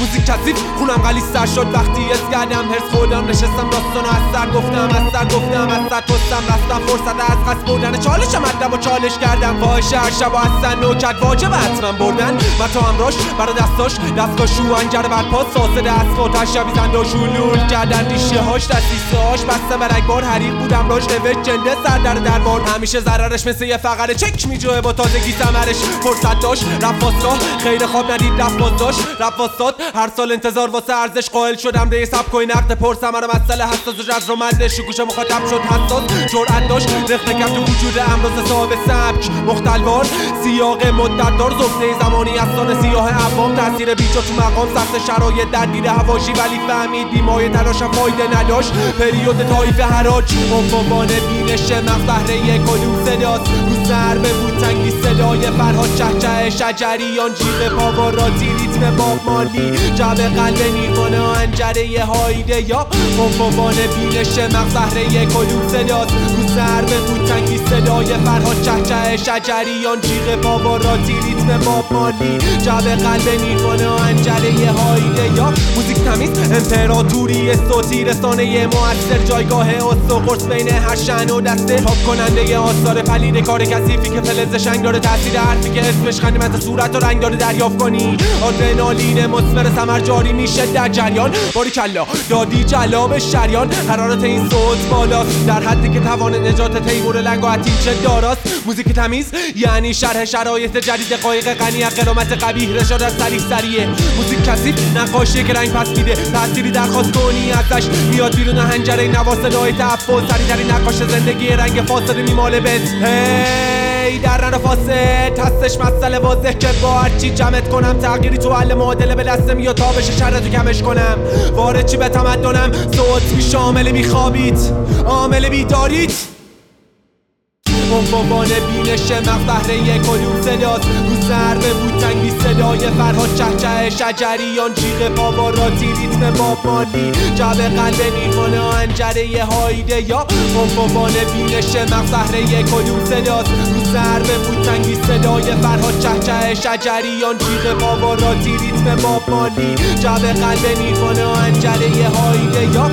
موزیک کثیف. خونم قلیز سر شد وقتی از کردم هرس خوردم. نشستم راستان از سر گفتم از سر گفتم از سر پستم. رفتم فرصت از قصد بردن. چالش مدم و چالش کردم. فاحشه هر شب و از نوکت واجب حتما بردن. و تا همراش برا دستاش. دستگاه شو انجر بر پاس. ساسه دست آتش شبیزند و شلول کردن. ریشه هاش دستیسه هاش بستم بر بار حریق بودم. راش نوشت جنده سر در دربار. همیشه ضررش مثل یه فقره. چک میجوه با تازگی سمرش فرصت داشت. رفت خیلی خواب ندید. رفت داشت رفت هر سال انتظار واسه ارزش قائل شدم. به سب کوی نقد پر سمر مسئله حساس و جز رو مدش گوش مخاطب شد حساس جرأت داشت. رخت کرد تو وجود امروز صاحب سبک. مختلوار سیاق مدت دار زفته زمانی از سیاه عوام. تاثیر بیجا تو مقام. سخت شرایط درگیر هواشی ولی فهمید بیمای تلاشم فایده نداشت. پریود تایف حراج عنوان بینش مغز کلوم صداست رو سر به بود تنگی صدای فرهاد چهچه شجریان جیغ پاواراتی ریتم باب مالی. جمع قلب نیرمانه انجره هایده یا. عنوان بینش مغز کلوم صداست. رو سر به بود تنگی صدای فرهاد چهچه شجریان. جیغ پاواراتی ریتم باب مالی. جمع قلب نیرمانه انجره هایده یا موزیک تمیز امپراتوری صوتی رسانه موثر جایگاه است و قرص بین هر شن و دسته. پاک کننده آثار پلید کار کثیفی که فلز شنگ داره تاثیر حرفی که اسمش غنیمت صورت و رنگ داره دریافت کنی. آدرنالین مثمر سمر جاری میشه در جریان. باری کلا دادی جلاب شریان. حرارت این صوت بالا در حدی که توان نجات تیمور لنگ و چه داراست. موزیک تمیز یعنی شرح شرایط جدید قایق غنی قرامت قبیح رشاد از سریع سریه موزیک کثیف نقاشی که رنگ پس میده. تأثیری درخواست کنی ازش. میاد بیرون هنجره نواسدای تفل سری در نقاش زندگی رنگ فاصله میماله بت هی در فاسد. هستش مسئله واضح که با هرچی جمعت کنم تغییری تو حل معادله به دست میاد تا بشه شرطو کمش کنم. وارد چی به تمدنم؟ صوت می شامل میخوابید عامل بیدارید عنوان بینش مقبهره کلوم صداست رو سر به تنگی صدای فرهاد چهچه شجریان. جیغ پاواراتی ریتم باب مالی جب قلب نیرمانه انجره هایده یا. عنوان بینش مقبهره کلوم صداست رو سر به تنگی صدای فرهاد چهچه شجریان. جیغ پاواراتی ریتم باب مالی جب قلب نیرمانه انجره هایده یا.